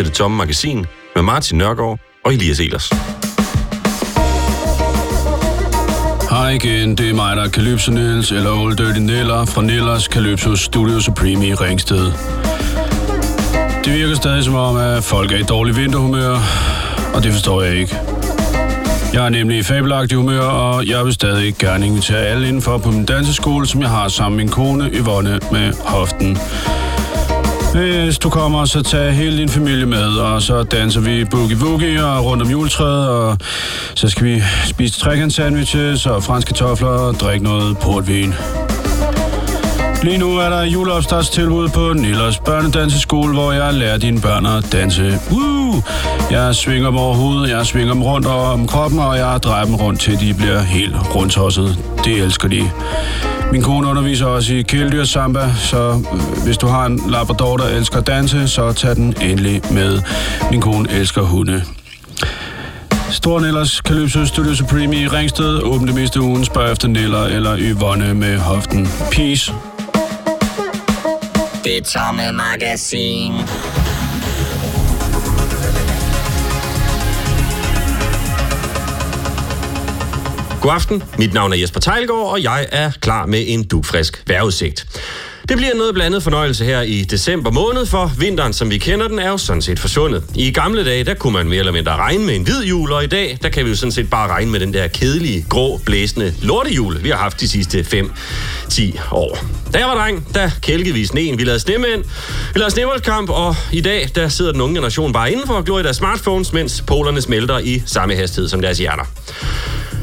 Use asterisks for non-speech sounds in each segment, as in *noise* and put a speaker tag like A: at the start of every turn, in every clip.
A: til Det Tomme Magasin med Martin Nørgaard og Elias Elers.
B: Hej igen, det er mig, der er Calypso Niels, eller Old Dirty Neller fra Nellers Calypso Studio Supreme i Ringsted. Det virker stadig som om, at folk er i dårlig vinterhumør, og det forstår jeg ikke. Jeg er nemlig i fabelagtig humør, og jeg vil stadig gerne invitere alle indenfor på min danseskole, som jeg har sammen med min kone Yvonne med hoften. Hvis du kommer, så tag hele din familie med, og så danser vi boogie woogie og rundt om juletræet, og så skal vi spise trekant sandwiches og franske kartofler og drikke noget portvin. Lige nu er der juleopstartstilbud på Nillers Børnedanseskole, hvor jeg lærer dine børn at danse. Woo! Jeg svinger dem over hovedet, jeg svinger dem rundt om kroppen, og jeg drejer dem rundt, til de bliver helt rundtosset. Det elsker de. Min kone underviser også i kæledyr samba, så øh, hvis du har en labrador, der elsker at danse, så tag den endelig med. Min kone elsker hunde. Stor Nellers Calypso Studio Supreme i Ringsted. Åbn det meste ugen. Spørg efter Neller eller Yvonne med hoften. Peace.
C: Det tomme magasin.
A: God aften, mit navn er Jesper Tejlgaard, og jeg er klar med en dugfrisk vejrudsigt. Det bliver noget blandet fornøjelse her i december måned, for vinteren, som vi kender den, er jo sådan set forsvundet. I gamle dage, der kunne man mere eller mindre regne med en hvid jul, og i dag, der kan vi jo sådan set bare regne med den der kedelige, grå, blæsende lortejul, vi har haft de sidste 5-10 år. Da jeg var dreng, der kælkede vi sneen, vi lavede snemænd, vi lavede snevoldkamp, og i dag, der sidder den unge generation bare indenfor og glor i deres smartphones, mens polerne smelter i samme hastighed som deres hjerner.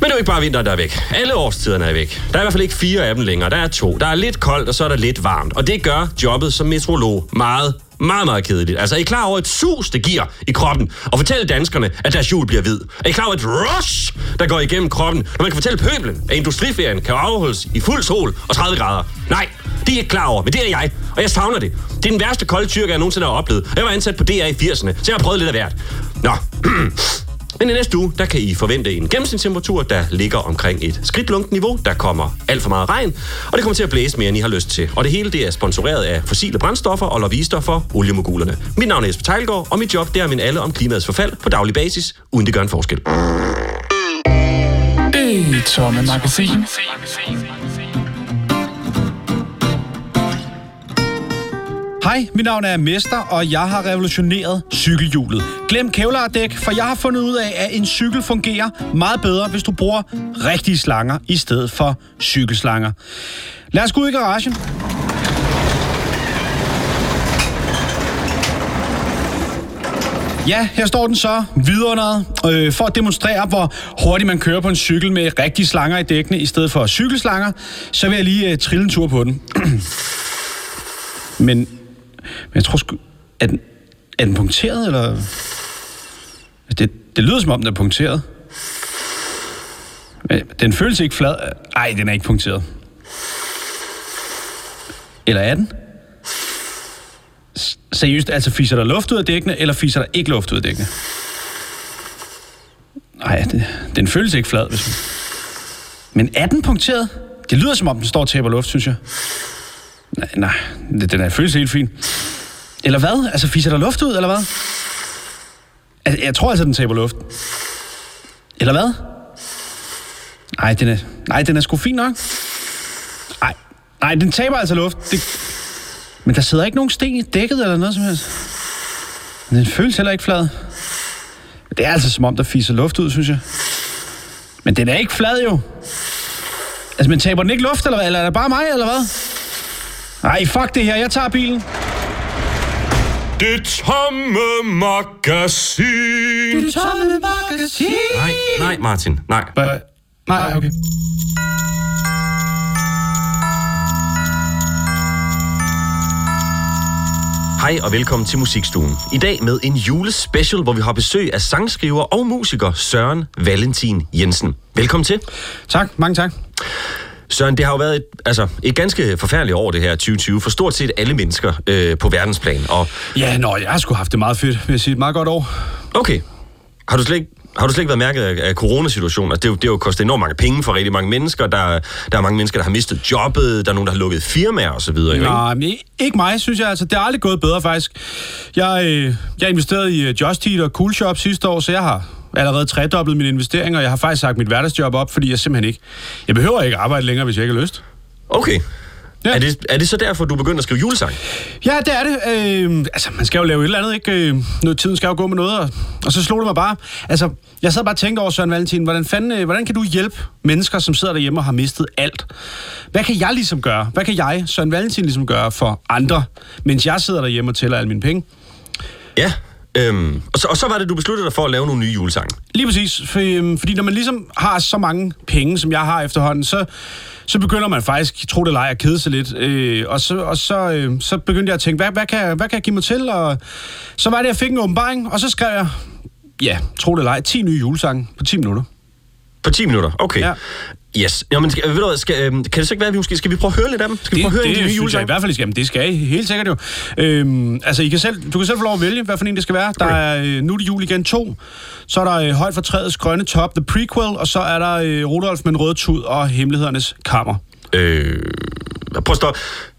A: Men det er jo ikke bare vinteren, der er væk. Alle årstiderne er væk. Der er i hvert fald ikke fire af dem længere. Der er to. Der er lidt koldt, og så er der lidt varmt. Og det gør jobbet som meteorolog meget, meget, meget kedeligt. Altså, er I klar over et sus, det giver i kroppen? Og fortælle danskerne, at deres jul bliver hvid. Er I klar over et rush, der går igennem kroppen, når man kan fortælle pøblen, at industriferien kan afholdes i fuld sol og 30 grader? Nej, det er I ikke klar over, men det er jeg, og jeg savner det. Det er den værste kolde tyrker, jeg nogensinde har oplevet. Jeg var ansat på DR i 80'erne, så jeg har prøvet lidt af hvert. Nå, *clears throat* Men i næste uge, der kan I forvente en gennemsnitstemperatur, der ligger omkring et skridtlungt niveau. Der kommer alt for meget regn, og det kommer til at blæse mere, end I har lyst til. Og det hele det er sponsoreret af fossile brændstoffer og lobbyister for oliemogulerne. Mit navn er Jesper Tejlgaard, og mit job det er at minde alle om klimaets forfald på daglig basis, uden det gør en forskel.
D: Det tomme magasin.
E: Hej, mit navn er Mester, og jeg har revolutioneret cykelhjulet. Glem kevlardæk, for jeg har fundet ud af, at en cykel fungerer meget bedre, hvis du bruger rigtige slanger i stedet for cykelslanger. Lad os gå ud i garagen. Ja, her står den så vidunderet øh, for at demonstrere, hvor hurtigt man kører på en cykel med rigtige slanger i dækkene i stedet for cykelslanger. Så vil jeg lige øh, trille en tur på den. *clears throat* men jeg tror sgu... Er den, er den punkteret, eller... Det, det lyder som om, den er punkteret. Men Den føles ikke flad. Nej, den er ikke punkteret. Eller er den? Seriøst, altså fiser der luft ud af dækkene, eller fiser der ikke luft ud af dækkene? Nej, det, den føles ikke flad. Hvis man... Men er den punkteret? Det lyder som om, den står og taber luft, synes jeg. Nej, nej, den er føles helt fin. Eller hvad? Altså, fiser der luft ud, eller hvad? Altså, jeg tror altså, den taber luft. Eller hvad? Nej, den er, nej, den er sgu fin nok. Nej, nej, den taber altså luft. Det, men der sidder ikke nogen sten i dækket eller noget som helst. Den føles heller ikke flad. Det er altså som om, der fiser luft ud, synes jeg. Men den er ikke flad jo. Altså, men taber den ikke luft, eller hvad? Eller er det bare mig, eller hvad? Nej, fuck det her. Jeg tager bilen.
A: Det tomme magasin.
D: Det tomme magasin.
A: Nej, nej, Martin, nej.
E: Hva- Nej, okay.
A: Hej og velkommen til Musikstuen. I dag med en julespecial, hvor vi har besøg af sangskriver og musiker Søren Valentin Jensen. Velkommen til.
E: Tak, mange tak.
A: Søren, det har jo været et, altså, et ganske forfærdeligt år, det her 2020, for stort set alle mennesker øh, på verdensplan. Og
E: Ja, nå, jeg har sgu haft det meget fedt, vil jeg sige. Et meget godt år.
A: okay, har du slet ikke har du slet ikke været mærket af, af coronasituationen? Altså, det, er jo, det har jo kostet enormt mange penge for rigtig mange mennesker. Der, der er mange mennesker, der har mistet jobbet. Der er nogen, der har lukket firmaer osv.
E: Nej, men ikke mig, synes jeg. Altså, det er aldrig gået bedre, faktisk. Jeg, øh, jeg investerede i uh, Just Eat og Cool Shop sidste år, så jeg har allerede tredoblet mine investeringer. Jeg har faktisk sagt mit hverdagsjob op, fordi jeg simpelthen ikke... Jeg behøver ikke arbejde længere, hvis jeg ikke har lyst.
A: Okay.
E: Ja.
A: Er, det, er det så derfor, du begyndte at skrive julesang?
E: Ja, det er det. Øh, altså, man skal jo lave et eller andet, ikke? Øh, noget tiden skal jo gå med noget, og, og så slog det mig bare. Altså, jeg sad bare og tænkte over, Søren Valentin, hvordan, fanden, øh, hvordan kan du hjælpe mennesker, som sidder derhjemme og har mistet alt? Hvad kan jeg ligesom gøre? Hvad kan jeg, Søren Valentin, ligesom gøre for andre, mens jeg sidder derhjemme og tæller alle mine penge?
A: Ja. Øhm, og, så, og så var det, du besluttede dig for at lave nogle nye julesange.
E: Lige præcis, for, øhm, fordi når man ligesom har så mange penge, som jeg har efterhånden, så, så begynder man faktisk, tro det eller ej, at kede sig lidt. Øh, og så, og så, øh, så begyndte jeg at tænke, hvad, hvad, kan, jeg- hvad kan jeg give mig til? Og så var det, jeg fik en åbenbaring, og så skrev jeg, ja, tro det eller ej, 10 nye julesange på 10 minutter.
A: På 10 minutter, okay.
E: Ja.
A: Yes. Jamen, skal, ved du, hvad, skal, øhm, kan det så ikke være, at vi måske skal vi prøve at høre lidt af dem? Skal vi prøve at høre en af de nye
E: jeg i
A: julesange?
E: hvert fald, I skal. Jamen, det skal I helt sikkert jo. Øhm, altså, I kan selv, du kan selv få lov at vælge, hvad for en det skal være. Der er øh, Nu er det jul igen 2. Så er der øh, Højt for træets grønne top, The Prequel. Og så er der øh, Rudolf med en rød tud og Hemmelighedernes kammer.
A: Øh, prøv at stå.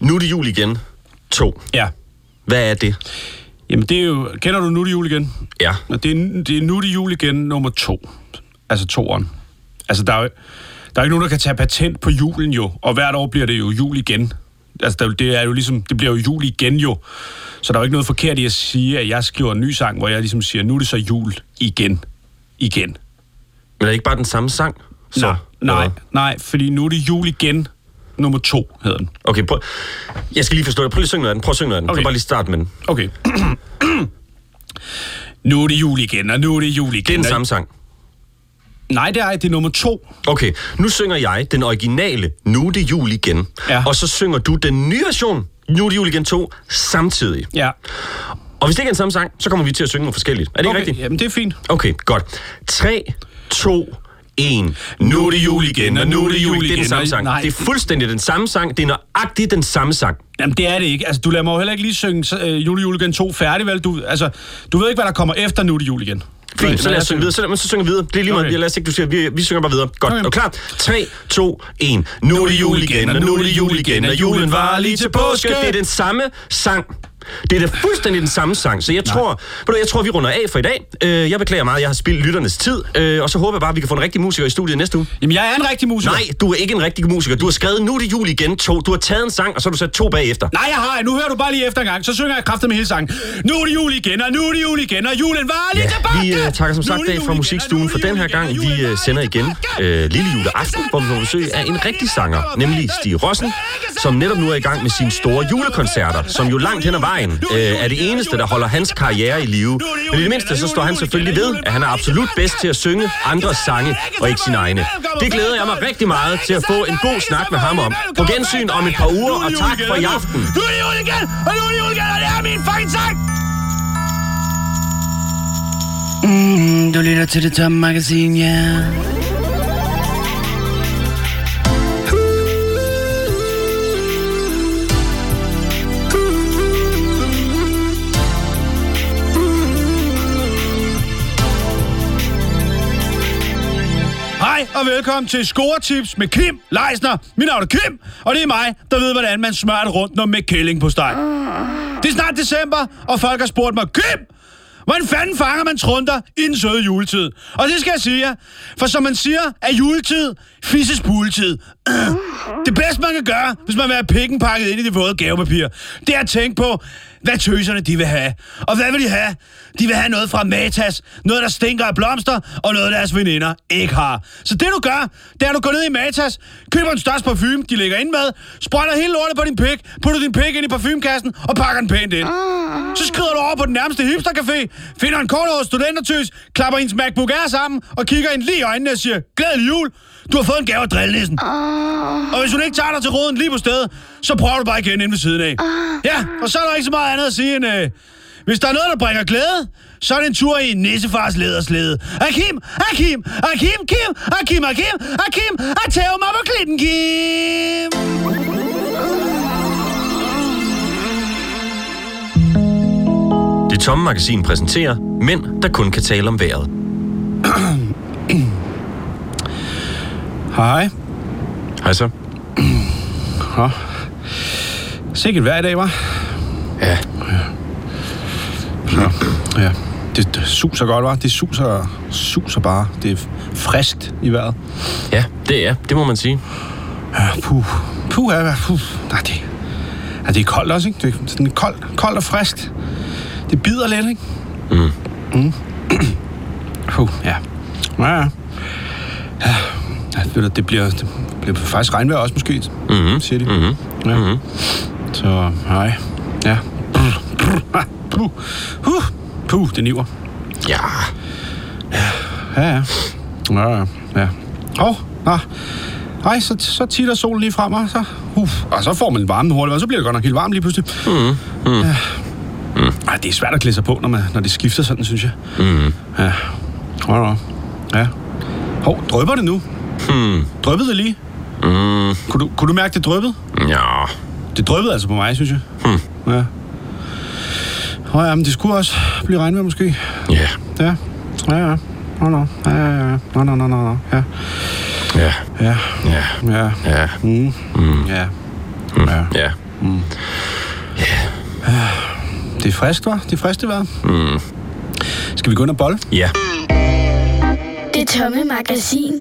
A: Nu er det jul igen. To.
E: Ja.
A: Hvad er det?
E: Jamen, det er jo... Kender du Nu er det jul igen?
A: Ja.
E: Det er, det er Nu er det jul igen nummer to. Altså toeren. Altså, der er jo, der er ikke nogen, der kan tage patent på julen jo. Og hvert år bliver det jo jul igen. Altså, der, det er jo ligesom... Det bliver jo jul igen jo. Så der er jo ikke noget forkert i at sige, at jeg skriver en ny sang, hvor jeg ligesom siger, nu er det så jul igen. Igen.
A: Men er det ikke bare den samme sang? Så,
E: nej, nej,
A: eller
E: nej, fordi nu er det jul igen nummer to, hedder den.
A: Okay, prøv. Jeg skal lige forstå det. Prøv lige at synge noget af den. Prøv at synge noget af den. Okay. Kan bare lige starte med den.
E: Okay. *clears throat* nu er det jul igen, og nu er det jul igen.
A: Det er den samme sang.
E: Nej, det er det er nummer to.
A: Okay, nu synger jeg den originale Nu er det jul igen.
E: Ja.
A: Og så synger du den nye version, Nu er det jul igen 2, samtidig.
E: Ja.
A: Og hvis det ikke er den samme sang, så kommer vi til at synge noget forskelligt. Er det
E: okay,
A: ikke rigtigt?
E: Jamen, det er fint.
A: Okay, godt. 3, 2, 1. Nu er det jul igen, og nu er det jul igen. Det er den samme sang.
E: nej.
A: Det er fuldstændig den samme sang. Det er nøjagtigt den samme sang.
E: Jamen, det er det ikke. Altså, du lader mig jo heller ikke lige synge øh, Jule Jul igen 2 færdig, vel? Du, altså, du ved ikke, hvad der kommer efter Nu er det jul igen.
A: Fint, så lad os synge videre. Så, men så synger vi videre. Det er lige meget.
E: Okay.
A: Lad os ikke, du siger. Vi, vi synger bare videre. Godt.
E: Okay.
A: Er klar? 3, 2, 1. Nu er det jul igen, og nu er det jul igen, og julen var lige til påske. Det er den samme sang. Det er da fuldstændig den samme sang, så jeg tror, ved du, jeg tror, vi runder af for i dag. Øh, jeg beklager meget, jeg har spildt lytternes tid, øh, og så håber jeg bare, at vi kan få en rigtig musiker i studiet næste uge.
E: Jamen, jeg er en rigtig musiker.
A: Nej, du er ikke en rigtig musiker. Du har skrevet Nu er det jul igen to. Du har taget en sang, og så har du sat to bagefter.
E: Nej, jeg har. Nu hører du bare lige efter en gang. Så synger jeg kraftet med hele sangen. Nu er det jul igen, og nu er det jul igen, og julen var lige tilbage.
A: Vi uh, takker som sagt af fra musikstuen for den her gang. Vi uh, sender igen uh, lille juleaften, hvor vi får besøg af en rigtig sanger, nemlig Stig Rossen, som netop nu er i gang med sine store julekoncerter, som jo langt hen ad vejen uh, er det eneste, der holder hans karriere i live. Men i det mindste, så står han selvfølgelig ved, at han er absolut bedst til at synge andres sange og ikke sine egne. Det glæder jeg mig rigtig meget til at få en god snak med ham om. På gensyn om et par uger, og tak for i aften.
E: Nu er det jul igen, og nu er det jul igen, og det er min fucking sang.
C: Mm, du lytter til det tomme magasin, ja.
E: Hej velkommen til Scoretips med Kim Leisner. Mit navn er Kim, og det er mig, der ved, hvordan man smører et rundt om med kælling på steg. Det er snart december, og folk har spurgt mig, Kim, hvordan fanden fanger man trunter i den søde juletid? Og det skal jeg sige jer, for som man siger, er juletid fisses puletid. *clears throat* Det bedste, man kan gøre, hvis man vil have pikken pakket ind i det våde gavepapir, det er at tænke på, hvad tøserne de vil have. Og hvad vil de have? De vil have noget fra Matas, noget der stinker af blomster, og noget deres veninder ikke har. Så det du gør, det er at du går ned i Matas, køber en størst parfume, de ligger ind med, sprøjter hele lortet på din pik, putter din pik ind i parfumekassen og pakker den pænt ind. Så skrider du over på den nærmeste hipstercafé, finder en korthåret studentertøs, klapper hendes MacBook Air sammen og kigger ind lige i øjnene og siger, glædelig jul, du har fået en gave af drillenissen. Og hvis hun ikke tager dig til roden lige på stedet, så prøver du bare igen ind ved siden af. Ja, og så er der ikke så meget andet at sige end... Øh, hvis der er noget, der bringer glæde, så er det en tur i nissefars lederslæde. Akim, Akim, Akim, Kim, Akim, Akim, Akim, tæv mig på klitten, Kim.
A: Det tomme magasin præsenterer Mænd, der kun kan tale om vejret.
E: Hej.
A: Hej så.
E: Nå. Sikkert hver dag, var.
A: Ja.
E: Så, ja. Det, det suser godt, var. Det suser, suser bare. Det er friskt i vejret.
A: Ja, det er. Det må man sige.
E: Ja, puh. Puh, ja, puh. Nej, det, ja, det er koldt også, ikke? Det er sådan koldt, koldt og friskt. Det bider lidt, ikke?
A: Mm.
E: Mm. Puh, ja. Ja, ja. Ja, ja det bliver, det bliver faktisk regnvejr også måske,
A: Mhm.
E: siger de.
A: Mhm.
E: Ja.
A: Mhm.
E: Så, hej. Ja. Brr, brr, ah, Puh, puh, puh, det niver.
A: Ja.
E: Ja, ja. Ja, ja. ja. Hov, nå. Ej, så, så titter solen lige frem, og så, uh, og så får man varmen hurtigt, og så bliver det godt nok helt varmt lige pludselig.
A: Mm. Mm.
E: Ja. Ej, det er svært at klæde sig på, når, man, når det skifter sådan, synes jeg.
A: Mm.
E: Ja. Hold da. Ja. Hov, drøber det nu?
A: Hmm.
E: Drøbbede det lige?
A: Mm.
E: Kunne du, kunne du mærke, det dryppede?
A: Ja.
E: Det dryppede altså på mig, synes jeg.
A: Hmm.
E: Ja. Åh ja, men det skulle også blive regnvejr måske.
A: Ja.
E: Ja. Ja, ja. Nå, nå. Ja, ja, ja. Nå, nå, nå, nå, nå. Ja.
A: Ja.
E: Ja.
A: Ja.
E: Ja.
A: Ja.
E: Mm.
A: Mm.
E: Ja.
A: Mm.
E: Ja.
A: Ja.
E: Mm. Det er frisk, var? Det er frisk, det vejr.
A: Mm.
E: Skal vi gå ind og bolle?
A: Ja.
F: Det tomme magasin.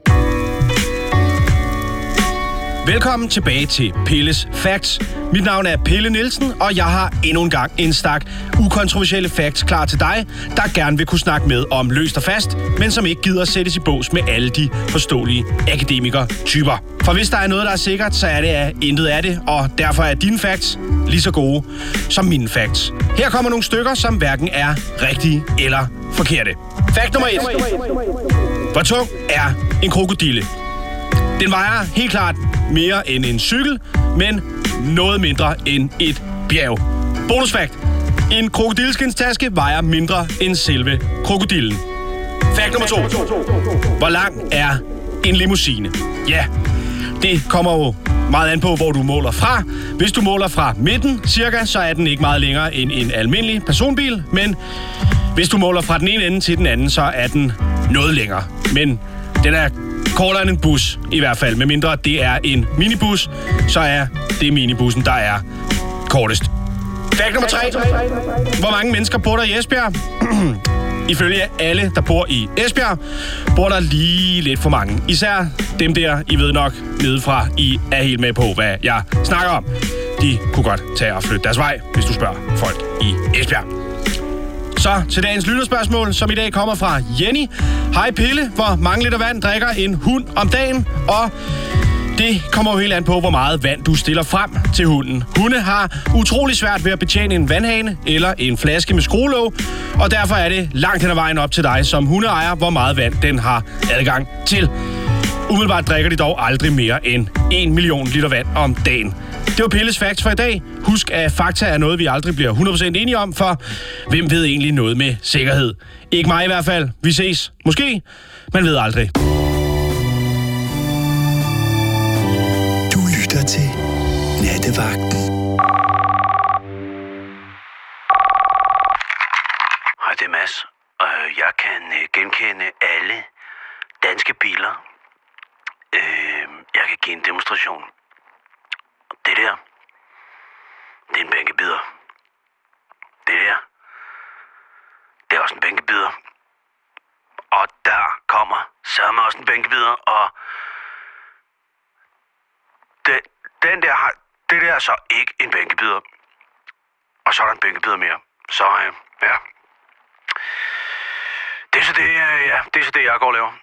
E: Velkommen tilbage til Pilles Facts. Mit navn er Pelle Nielsen, og jeg har endnu en gang en stak ukontroversielle facts klar til dig, der gerne vil kunne snakke med om løst og fast, men som ikke gider sættes i bås med alle de forståelige akademikertyper. For hvis der er noget, der er sikkert, så er det, at intet er det, og derfor er dine facts lige så gode som mine facts. Her kommer nogle stykker, som hverken er rigtige eller forkerte. Fact nummer 1. Hvor tung er en krokodille? Den vejer helt klart mere end en cykel, men noget mindre end et bjerg. Bonusfakt. En krokodilskinstaske vejer mindre end selve krokodillen. Fakt nummer to. Hvor lang er en limousine? Ja, det kommer jo meget an på, hvor du måler fra. Hvis du måler fra midten cirka, så er den ikke meget længere end en almindelig personbil, men hvis du måler fra den ene ende til den anden, så er den noget længere. Men den er kortere end en bus, i hvert fald. Med mindre det er en minibus, så er det minibussen, der er kortest. Fakt nummer tre. Hvor mange mennesker bor der i Esbjerg? *clears throat* Ifølge alle, der bor i Esbjerg, bor der lige lidt for mange. Især dem der, I ved nok, nedefra, I er helt med på, hvad jeg snakker om. De kunne godt tage og flytte deres vej, hvis du spørger folk i Esbjerg. Så til dagens lytterspørgsmål, som i dag kommer fra Jenny. Hej Pille, hvor mange liter vand drikker en hund om dagen? Og det kommer jo helt an på, hvor meget vand du stiller frem til hunden. Hunde har utrolig svært ved at betjene en vandhane eller en flaske med skruelåg, og derfor er det langt hen ad vejen op til dig som hundeejer, hvor meget vand den har adgang til. Umiddelbart drikker de dog aldrig mere end 1 million liter vand om dagen. Det var Pilles Facts for i dag. Husk, at fakta er noget, vi aldrig bliver 100% enige om, for hvem ved egentlig noget med sikkerhed? Ikke mig i hvert fald. Vi ses. Måske. Man ved aldrig.
G: Du lytter til Nattevagten.
H: Hej, det er Mads. Jeg kan øh, genkende alle danske biler. Jeg kan give en demonstration. Det der, det er en bænkebider. Det der, det er også en bænkebider. Og der kommer sørme også en bænkebider, og den, den der har, det der er så ikke en bænkebider. Og så er der en bænkebider mere. Så øh, ja, det er så det, øh, ja, det er så det, jeg går og laver.